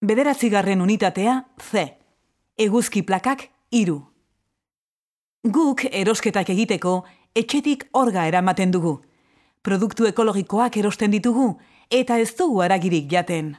Bederatzigarren unitatea C. Eguzki plakak iru. Guk erosketak egiteko etxetik orga eramaten dugu. Produktu ekologikoak erosten ditugu eta ez dugu aragirik jaten.